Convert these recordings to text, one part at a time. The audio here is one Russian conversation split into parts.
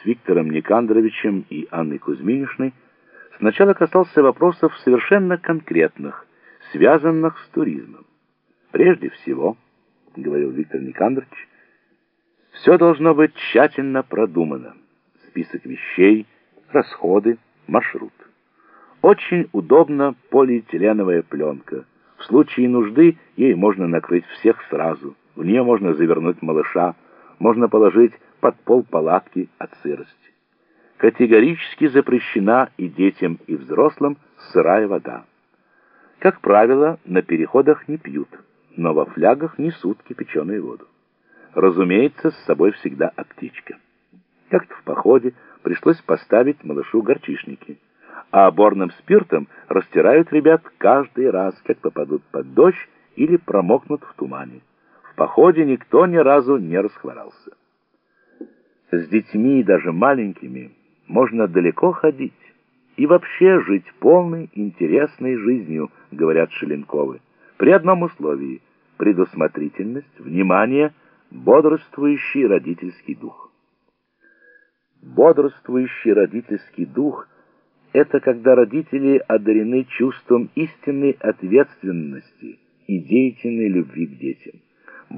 с Виктором Никандровичем и Анной Кузьминишной, сначала касался вопросов совершенно конкретных, связанных с туризмом. Прежде всего, говорил Виктор Никандрович, все должно быть тщательно продумано. Список вещей, расходы, маршрут. Очень удобна полиэтиленовая пленка. В случае нужды ей можно накрыть всех сразу. В нее можно завернуть малыша, можно положить под пол палатки от сырости. Категорически запрещена и детям, и взрослым сырая вода. Как правило, на переходах не пьют, но во флягах несут кипяченую воду. Разумеется, с собой всегда аптечка. Как-то в походе пришлось поставить малышу горчишники, а оборным спиртом растирают ребят каждый раз, как попадут под дождь или промокнут в тумане. Походе никто ни разу не расхворался. С детьми, даже маленькими, можно далеко ходить и вообще жить полной, интересной жизнью, говорят Шеленковы, при одном условии – предусмотрительность, внимание, бодрствующий родительский дух. Бодрствующий родительский дух – это когда родители одарены чувством истинной ответственности и деятельной любви к детям.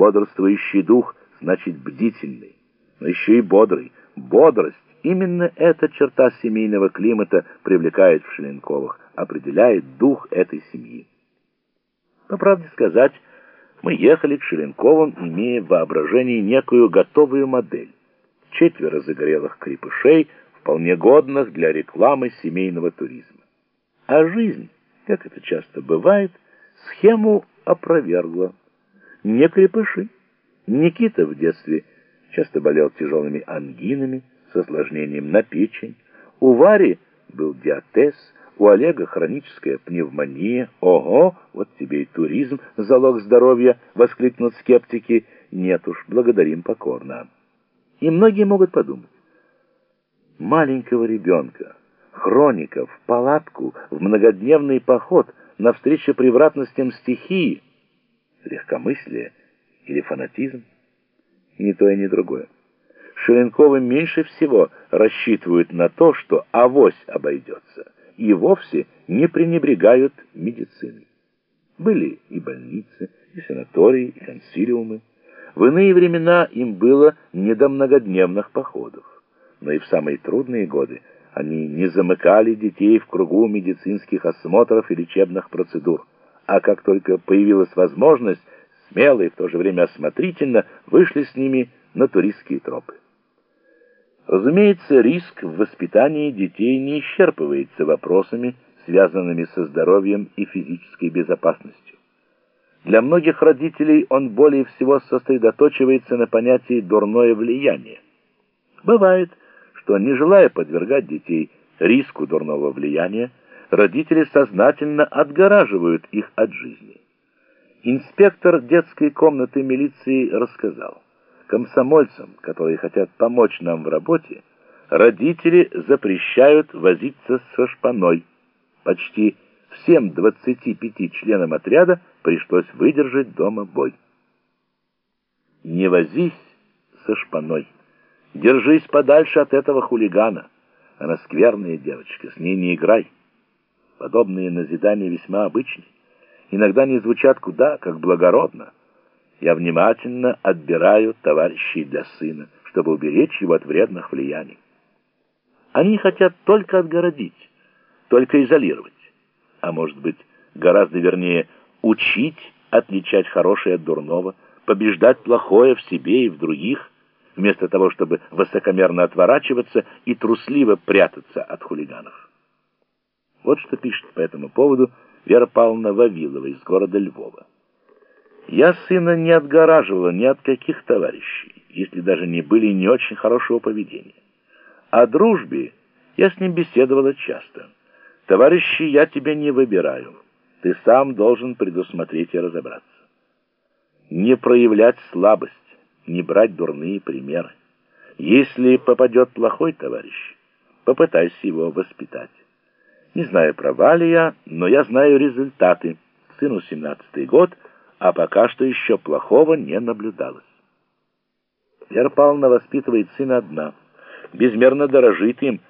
Бодрствующий дух значит бдительный но еще и бодрый. Бодрость — именно эта черта семейного климата привлекает в Шеленковых, определяет дух этой семьи. По правде сказать, мы ехали к Шеленковым, имея в воображении некую готовую модель. Четверо загорелых крепышей, вполне годных для рекламы семейного туризма. А жизнь, как это часто бывает, схему опровергла. Не крепыши. Никита в детстве часто болел тяжелыми ангинами с осложнением на печень. У Вари был диатез, у Олега хроническая пневмония. Ого, вот тебе и туризм, залог здоровья, воскликнут скептики. Нет уж, благодарим покорно. И многие могут подумать. Маленького ребенка, хроника, в палатку, в многодневный поход, навстречу превратностям стихии, легкомыслие или фанатизм ни то и ни другое. Шеленковы меньше всего рассчитывают на то, что авось обойдется, и вовсе не пренебрегают медициной. Были и больницы, и санатории, и консилиумы. В иные времена им было не до многодневных походов, но и в самые трудные годы они не замыкали детей в кругу медицинских осмотров и лечебных процедур, а как только появилась возможность, смело и в то же время осмотрительно вышли с ними на туристские тропы. Разумеется, риск в воспитании детей не исчерпывается вопросами, связанными со здоровьем и физической безопасностью. Для многих родителей он более всего сосредоточивается на понятии «дурное влияние». Бывает, что, не желая подвергать детей риску дурного влияния, родители сознательно отгораживают их от жизни. Инспектор детской комнаты милиции рассказал, комсомольцам, которые хотят помочь нам в работе, родители запрещают возиться со шпаной. Почти всем 25 членам отряда пришлось выдержать дома бой. Не возись со шпаной. Держись подальше от этого хулигана. Она скверная девочка, с ней не играй. Подобные назидания весьма обычны иногда не звучат куда как благородно. Я внимательно отбираю товарищей для сына, чтобы уберечь его от вредных влияний. Они хотят только отгородить, только изолировать, а может быть, гораздо вернее, учить отличать хорошее от дурного, побеждать плохое в себе и в других, вместо того, чтобы высокомерно отворачиваться и трусливо прятаться от хулиганов. Вот что пишет по этому поводу Вера Павловна Вавилова из города Львова. Я сына не отгораживала ни от каких товарищей, если даже не были не очень хорошего поведения. О дружбе я с ним беседовала часто. Товарищи, я тебя не выбираю. Ты сам должен предусмотреть и разобраться. Не проявлять слабость, не брать дурные примеры. Если попадет плохой товарищ, попытайся его воспитать. Не знаю, права ли я, но я знаю результаты. Сыну 17 год, а пока что еще плохого не наблюдалось. Вера Павловна воспитывает сына одна. безмерно дорожит им,